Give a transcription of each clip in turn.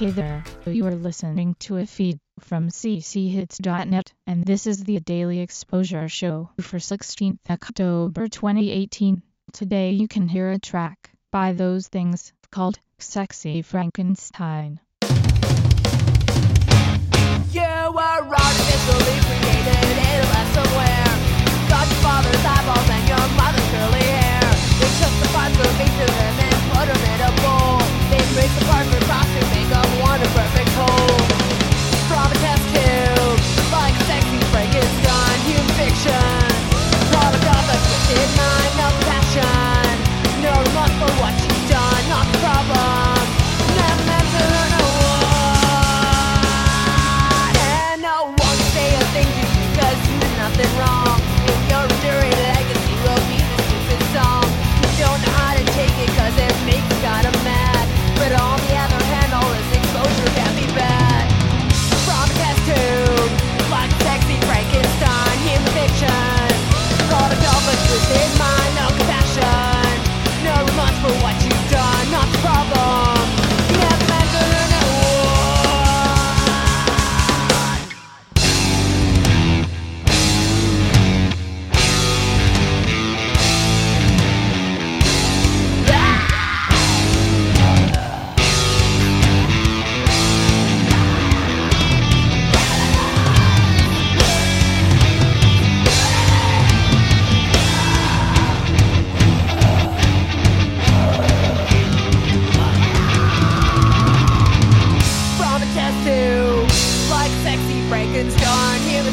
Hey there, you are listening to a feed from cchits.net, and this is the Daily Exposure Show for 16th October 2018. Today you can hear a track by Those Things called Sexy Frankenstein. You artificially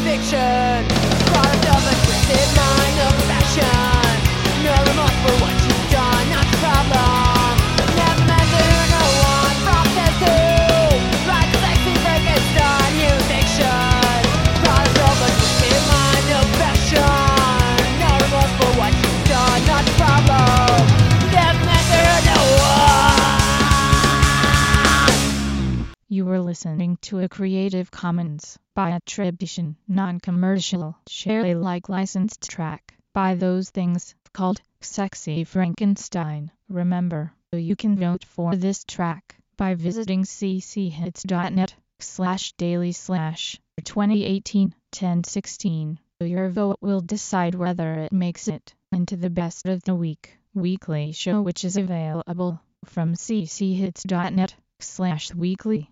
fiction You were listening to a Creative Commons by attribution, non-commercial, share Alike licensed track by Those Things called Sexy Frankenstein. Remember, you can vote for this track by visiting cchits.net slash daily slash 2018 1016. Your vote will decide whether it makes it into the best of the week weekly show which is available from cchits.net slash weekly.